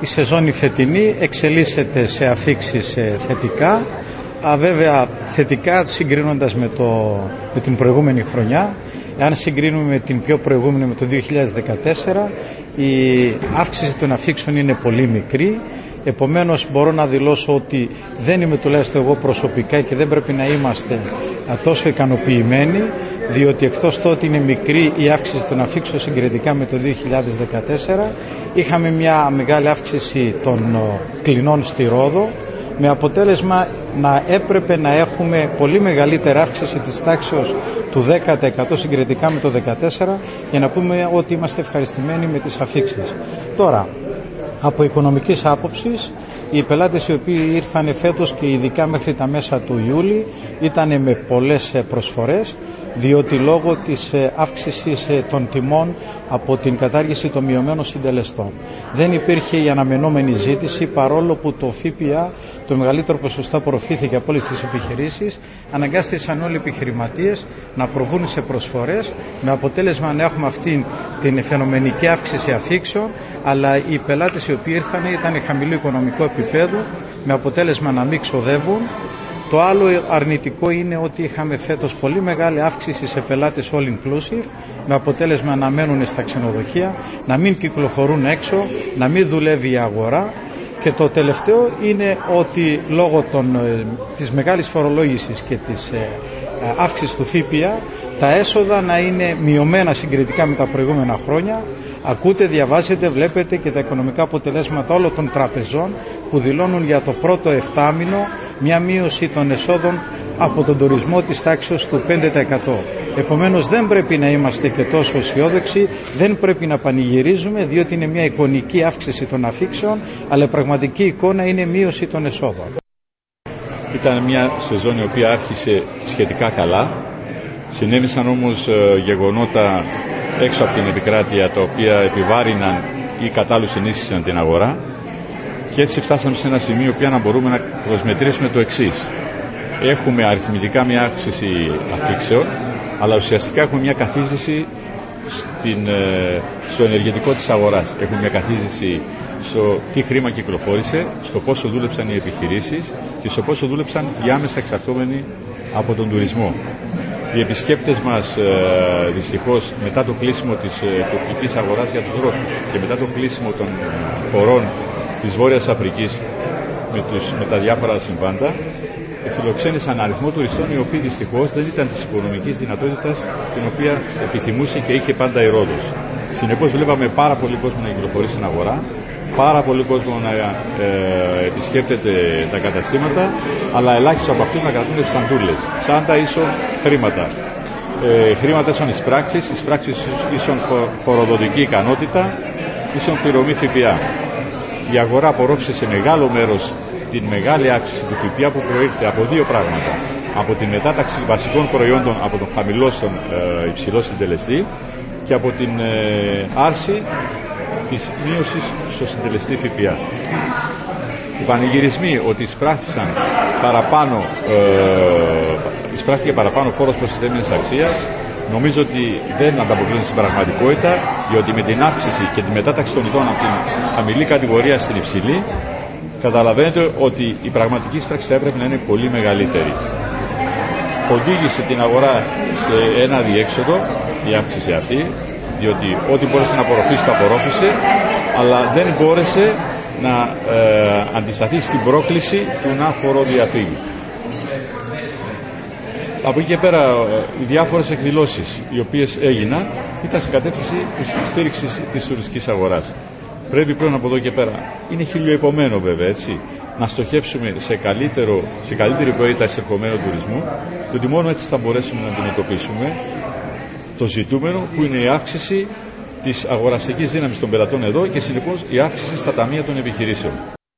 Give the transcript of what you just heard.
η σεζόν η φετινή εξελίσσεται σε αφήξεις ε, θετικά, α, βέβαια θετικά συγκρίνοντας με, το, με την προηγούμενη χρονιά. Εάν συγκρίνουμε με την πιο προηγούμενη με το 2014, η αύξηση των αφήξεων είναι πολύ μικρή. Επομένως μπορώ να δηλώσω ότι δεν είμαι τουλάχιστον εγώ προσωπικά και δεν πρέπει να είμαστε τόσο ικανοποιημένοι διότι εκτός τότε είναι μικρή η αύξηση των αφήξεων συγκριτικά με το 2014 είχαμε μια μεγάλη αύξηση των κλινών στη Ρόδο με αποτέλεσμα να έπρεπε να έχουμε πολύ μεγαλύτερη αύξηση της τάξεως του 10% συγκριτικά με το 2014 για να πούμε ότι είμαστε ευχαριστημένοι με τις αφήξεις. Τώρα, από οικονομικής άποψης οι πελάτες οι οποίοι ήρθαν φέτος και ειδικά μέχρι τα μέσα του Ιούλη ήταν με πολλές προσφορές διότι λόγω της ε, αύξησης ε, των τιμών από την κατάργηση των μειωμένων συντελεστών. Δεν υπήρχε η αναμενόμενη ζήτηση παρόλο που το ΦΠΑ το μεγαλύτερο ποσοστό απορροφήθηκε από όλες τις επιχειρήσεις αναγκάστηκαν όλοι οι επιχειρηματίες να προβούν σε προσφορές με αποτέλεσμα να έχουμε αυτή την φαινομενική αύξηση αφήξεων αλλά οι πελάτες οι οποίοι ήρθαν ήταν χαμηλού οικονομικού επίπεδου με αποτέλεσμα να μην ξοδεύουν το άλλο αρνητικό είναι ότι είχαμε φέτος πολύ μεγάλη αύξηση σε πελάτες all inclusive με αποτέλεσμα να μένουν στα ξενοδοχεία, να μην κυκλοφορούν έξω, να μην δουλεύει η αγορά. Και το τελευταίο είναι ότι λόγω των, ε, της μεγάλης φορολόγησης και της ε, αύξησης του ΦΠΑ τα έσοδα να είναι μειωμένα συγκριτικά με τα προηγούμενα χρόνια. Ακούτε, διαβάζετε, βλέπετε και τα οικονομικά αποτελέσματα όλων των τραπεζών που δηλώνουν για το πρώτο εφτάμινο μια μείωση των εσόδων από τον τουρισμό της τάξης του 5%. Επομένως δεν πρέπει να είμαστε και τόσο αισιόδοξοι, δεν πρέπει να πανηγυρίζουμε διότι είναι μια εικονική αύξηση των αφήξεων, αλλά η πραγματική εικόνα είναι μείωση των εσόδων. Ήταν μια σεζόν η οποία άρχισε σχετικά καλά. Συνέβησαν όμως ε, γεγονότα έξω από την επικράτεια τα οποία επιβάρυναν ή κατάλληλους ενίσχυσαν την αγορά και έτσι φτάσαμε σε ένα σημείο που να μπορούμε να προσμετρήσουμε το εξής. Έχουμε αριθμητικά μια αύξηση αφήξεων, αλλά ουσιαστικά έχουμε μια καθίζηση στην, ε, στο ενεργετικό της αγοράς. Έχουμε μια καθίζηση στο τι χρήμα κυκλοφόρησε, στο πόσο δούλεψαν οι επιχειρήσεις και στο πόσο δούλεψαν οι άμεσα εξαρτώμενοι από τον τουρισμό. Οι επισκέπτες μας ε, δυστυχώς μετά το κλείσιμο της ε, τουρκικής αγοράς για τους Ρώσους και μετά το κλείσιμο των χωρών της Βόρειας Αφρικής με, τους, με τα διάφορα συμβάντα φιλοξένησαν αριθμό τουριστών οι οποίοι δυστυχώς δεν ήταν της οικονομικής δυνατότητας την οποία επιθυμούσε και είχε πάντα η Ρόδος. Συνεπώς βλέπαμε πάρα πολύ κόσμο να κυκλοφορεί στην αγορά πάρα πολύ κόσμο να ε, επισκέπτεται τα καταστήματα, αλλά ελάχιστο από αυτούς να κρατούν τις σαντούλες. Σάντα ίσον χρήματα. Ε, χρήματα ίσον εισπράξεις, εισπράξεις ίσον φοροδοτική ικανότητα, ίσον πληρωμή ΦΠΑ. Η αγορά απορρόφησε σε μεγάλο μέρος την μεγάλη αύξηση του ΦΠΑ που προήρθε από δύο πράγματα. Από τη μετάταξη βασικών προϊόντων από τον χαμηλό στον ε, υψηλό συντελεστή και από την ε, άρση της μείωσης στο συντελεστή ΦΠΑ. Οι πανηγυρισμοί ότι εισπράχθησαν παραπάνω, ε, εισπράχθηκε παραπάνω φόρος προστιθέμενης αξίας νομίζω ότι δεν ανταποκρίνεται στην πραγματικότητα διότι με την αύξηση και τη μετάταξη των ειδών από την χαμηλή κατηγορία στην υψηλή καταλαβαίνετε ότι η πραγματική εισπράξη θα έπρεπε να είναι πολύ μεγαλύτερη. Οδήγησε την αγορά σε ένα διέξοδο η αύξηση αυτή διότι ό,τι μπόρεσε να απορροφήσει το απορρόφησε αλλά δεν μπόρεσε να ε, αντισταθεί στην πρόκληση του να φοροδιαφύγει. Από εκεί και πέρα ε, οι διάφορες εκδηλώσεις οι οποίες έγιναν ήταν σε κατεύθυνση της στήριξης της τουριστικής αγοράς. Πρέπει πλέον από εδώ και πέρα, είναι χιλιοεπομένο βέβαια έτσι, να στοχεύσουμε σε, καλύτερο, σε καλύτερη ποιότητα εισερχομένου τουρισμού, διότι μόνο έτσι θα μπορέσουμε να αντιμετωπίσουμε το ζητούμενο που είναι η αύξηση της αγοραστικής δύναμης των πελατών εδώ και συνεπώς η αύξηση στα ταμεία των επιχειρήσεων.